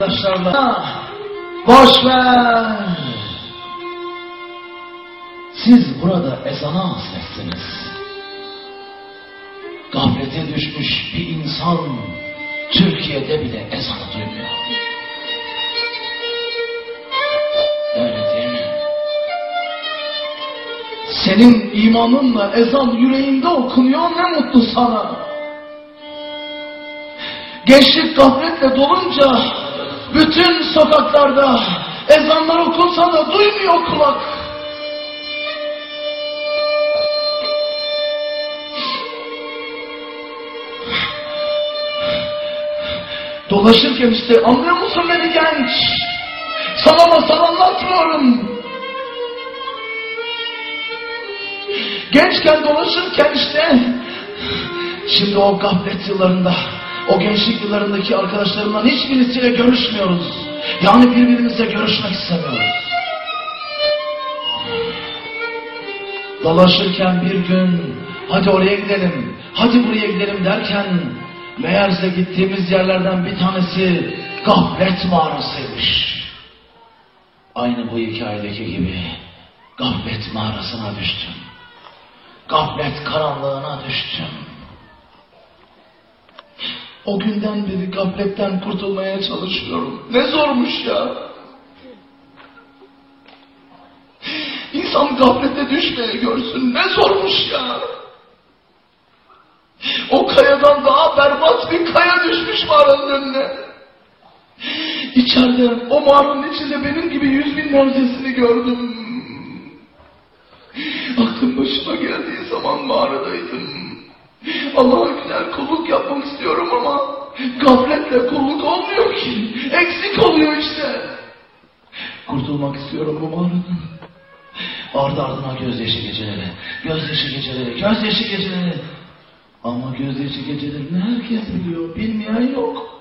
arkadaşlarla boş ver. Siz burada ezana hasretsiniz. Gaflete düşmüş bir insan Türkiye'de bile ezanı duymuyor. Öyle değil mi? Senin imanınla ezan yüreğinde okunuyor ne mutlu sana. Gençlik gafletle dolunca bütün sokaklarda ezanlar okunsa da duymuyor kulak. Dolaşırken işte anlıyor musun beni genç? Sana masal anlatmıyorum. Gençken dolaşırken işte şimdi o gaflet yıllarında o gençlik yıllarındaki arkadaşlarımdan hiçbirisiyle görüşmüyoruz. Yani birbirimizle görüşmek istemiyoruz. Dolaşırken bir gün hadi oraya gidelim, hadi buraya gidelim derken meğerse gittiğimiz yerlerden bir tanesi gaflet mağarasıymış. Aynı bu hikayedeki gibi gaflet mağarasına düştüm. Gaflet karanlığına düştüm. O günden beri gafletten kurtulmaya çalışıyorum. Ne zormuş ya. İnsan gaflete düşmeye görsün. Ne zormuş ya. O kayadan daha berbat bir kaya düşmüş mağaranın önüne. İçeride o mağaranın içinde benim gibi yüz binlercesini gördüm. Aklım başıma geldiği zaman mağaradaydım. Allah'a güzel kulluk yapmak istiyorum ama gafletle kulluk olmuyor ki. Eksik oluyor işte. Kurtulmak istiyorum bu mağaradan. Ardı ardına gözyaşı geceleri, gözyaşı geceleri, gözyaşı geceleri. Ama gözyaşı gecelerini herkes biliyor, bilmeyen yok.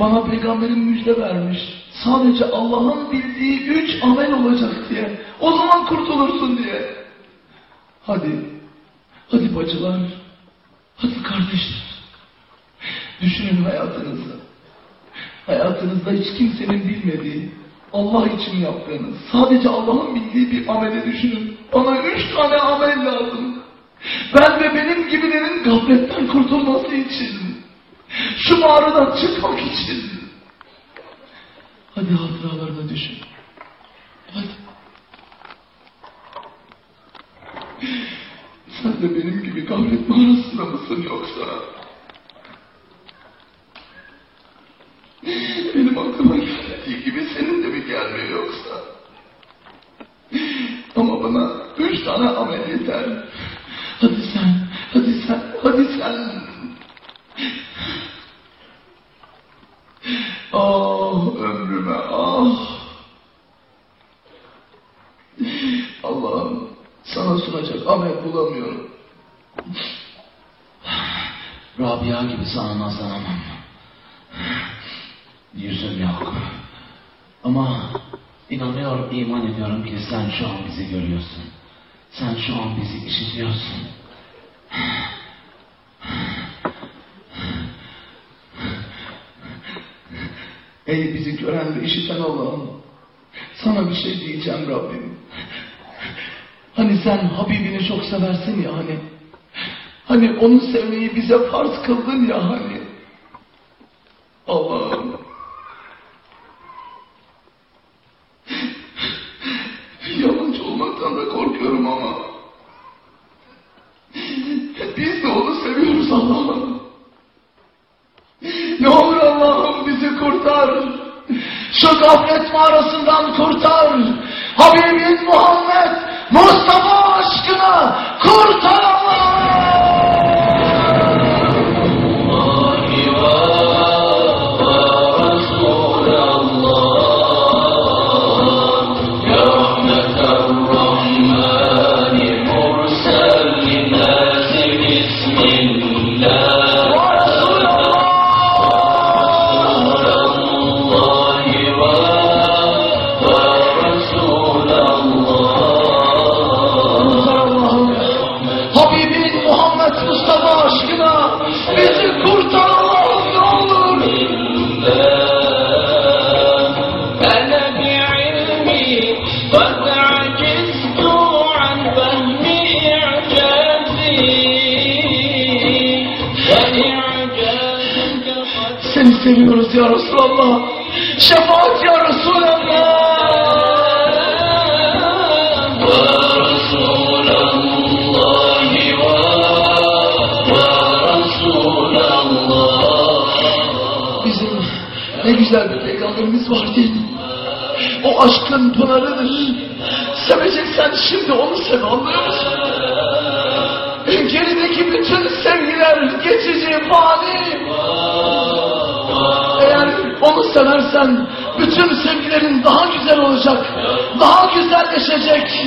Bana peygamberin müjde vermiş. Sadece Allah'ın bildiği üç amel olacak diye. O zaman kurtulursun diye. Hadi, hadi bacılar, hadi kardeşler. Düşünün hayatınızı. Hayatınızda hiç kimsenin bilmediği, Allah için yaptığınız, sadece Allah'ın bildiği bir amele düşünün. Bana üç tane amel lazım. Ben ve benim gibilerin gafletten kurtulması için. Şu mağaradan çıkmak için. Hadi hatıralarına düşün. Hadi. Sen de benim gibi gaflet mağarasında mısın yoksa? Benim aklıma geldiği gibi senin de mi gelmiyor yoksa? Ama bana üç tane amel yeter. Hadi sen, hadi sen, hadi sen. Rabia gibi sana nazlanamam. Yüzüm yok. Ama inanıyorum, iman ediyorum ki sen şu an bizi görüyorsun. Sen şu an bizi işitiyorsun. Ey bizi gören ve işiten Allah'ım. Sana bir şey diyeceğim Rabbim. Hani sen Habibini çok seversin ya hani. Hani onu sevmeyi bize farz kıldın ya hani. Allah'ım. Yalancı olmaktan da korkuyorum ama. Biz de onu seviyoruz Allah'ım. Ne olur Allah'ım bizi kurtar. Şu gaflet mağarasından kurtar. Habibin Muhammed Mustafa aşkına kurtar Habibin Muhammed Mustafa aşkına bizi kurtar. Seviyoruz ya Resulallah. Şefaat ya Resulallah. Bizim ne güzel bir peygamberimiz var değil mi? O aşkın pınarıdır. Seveceksen şimdi onu sev anlıyor musun? Gerideki bütün sevgiler geçici, fani. Onu seversen bütün sevgilerin daha güzel olacak. Daha güzelleşecek.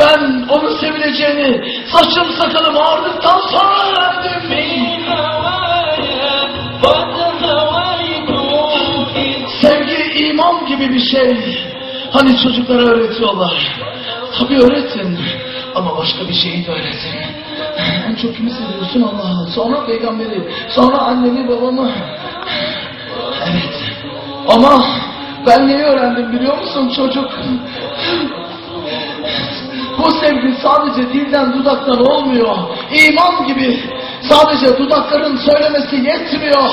Ben onun sevileceğini saçım sakalım ağardıktan sonra öğrendim. Sevgi iman gibi bir şey. Hani çocuklara öğretiyorlar. Tabii öğretin. Ama başka bir şeyi de öğretin. En çok kimi seviyorsun Allah'ı. Sonra peygamberi. Sonra annemi babamı. Evet. Ama ben neyi öğrendim biliyor musun çocuk? Bu sevgi sadece dilden dudaktan olmuyor. İman gibi sadece dudakların söylemesi yetmiyor.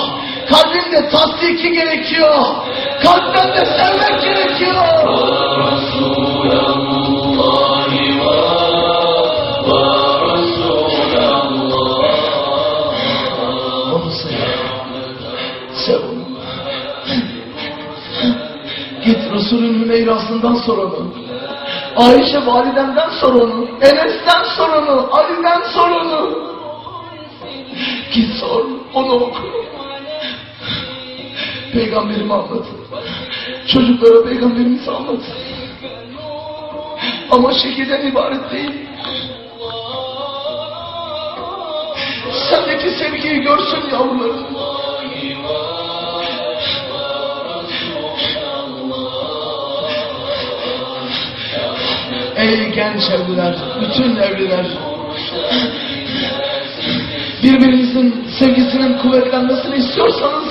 Kalbinde tasdiki gerekiyor. Kalpten de sevmek gerekiyor. Hümeyra'sından sor onu. Ayşe validemden sor onu. Enes'ten sor onu. Ali'den sor onu. Git sor. Onu oku. Peygamberimi anlat. Çocuklara peygamberimizi anlat. Ama şekilden ibaret değil. Sendeki sevgiyi görsün yavrularım. Ey genç evliler, bütün evliler. Birbirinizin sevgisinin kuvvetlenmesini istiyorsanız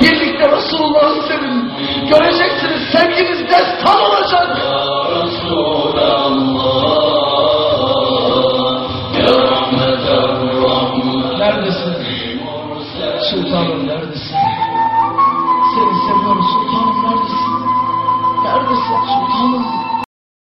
birlikte Resulullah'ı sevin. Göreceksiniz sevginiz destan olacak.